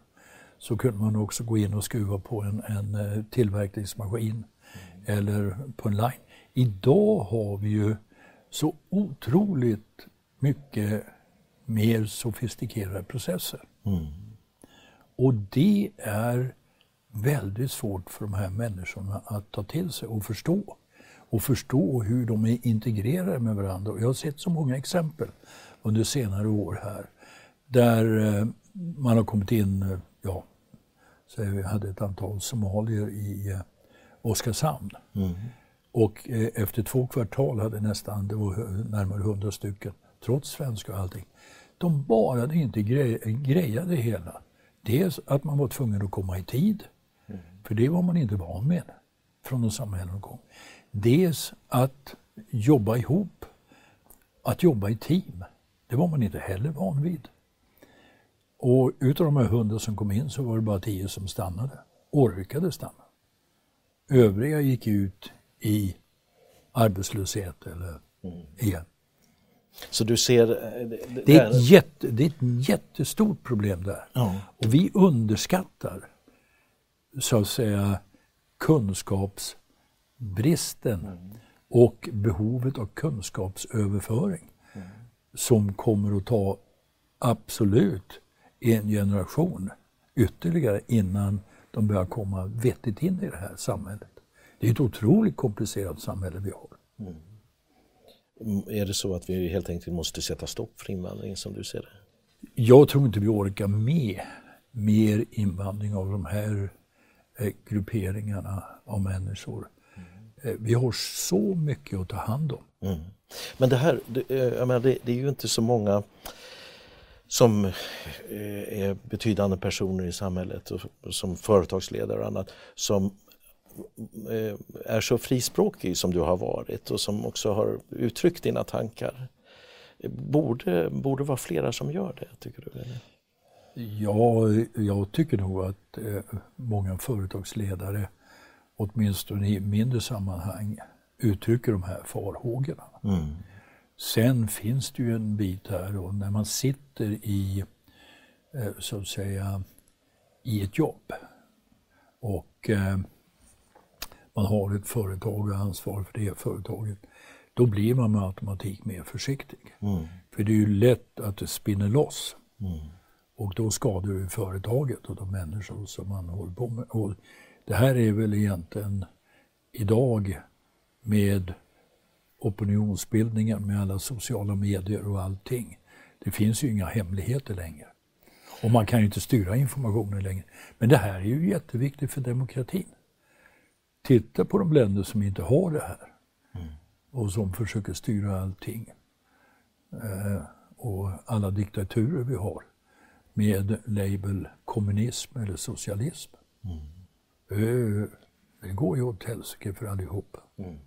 så kunde man också gå in och skruva på en, en eh, tillverkningsmaskin mm. eller på en line. Idag har vi ju så otroligt mycket mer sofistikerade processer. Mm. Och det är väldigt svårt för de här människorna att ta till sig och förstå. Och förstå hur de är integrerade med varandra. Och jag har sett så många exempel under senare år här där eh, man har kommit in, eh, ja, så vi hade ett antal somalier i eh, Oskarshamn. Mm. Och efter två kvartal hade nästan, det var närmare hundra stycken, trots svenska och allting. De bara inte grej, grejade det hela. Dels att man var tvungen att komma i tid, mm. för det var man inte van med från de samhällen de kom. Dels att jobba ihop, att jobba i team. Det var man inte heller van vid. Och utav de här hundra som kom in så var det bara tio som stannade, orkade stanna. Övriga gick ut i arbetslöshet eller mm. igen. Så du ser... Eh, det, det, är ett jätte, det är ett jättestort problem där. Ja. Och vi underskattar så att säga kunskapsbristen mm. och behovet av kunskapsöverföring mm. som kommer att ta absolut en generation ytterligare innan de börjar komma vettigt in i det här samhället. Det är ett otroligt komplicerat samhälle vi har. Mm. Är det så att vi helt enkelt måste sätta stopp för invandring som du ser det? Jag tror inte vi orkar med mer invandring av de här eh, grupperingarna av människor. Mm. Eh, vi har så mycket att ta hand om. Mm. Men det här, det, eh, menar, det, det är ju inte så många som är betydande personer i samhället och som företagsledare och annat som Eh, är så frispråkig som du har varit och som också har uttryckt dina tankar. Borde, borde vara flera som gör det, tycker du? Ja, jag tycker nog att eh, många företagsledare, åtminstone i mindre sammanhang, uttrycker de här farhågorna. Mm. Sen finns det ju en bit här och när man sitter i, eh, så att säga, i ett jobb och man har ett företag och ansvar för det företaget, då blir man med automatik mer försiktig. Mm. För det är ju lätt att det spinner loss. Mm. Och då skadar du företaget och de människor som man håller på med. Och det här är väl egentligen idag med opinionsbildningen med alla sociala medier och allting. Det finns ju inga hemligheter längre. Och man kan ju inte styra informationen längre. Men det här är ju jätteviktigt för demokratin titta på de länder som inte har det här mm. och som försöker styra allting. Eh, och alla diktaturer vi har med label kommunism eller socialism. Mm. Eh, det går ju åt helsike för allihopa. Mm.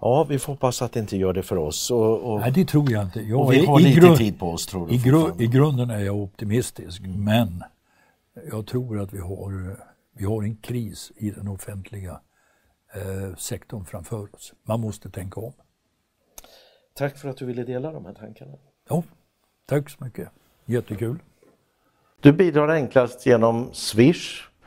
Ja, vi får hoppas att det inte gör det för oss. Och, och Nej, det tror jag inte. Jag vi har lite tid på oss tror du? I, gru I grunden är jag optimistisk, mm. men jag tror att vi har, vi har en kris i den offentliga eh, sektorn framför oss. Man måste tänka om. Tack för att du ville dela de här tankarna. Ja, tack så mycket. Jättekul. Du bidrar enklast genom Swish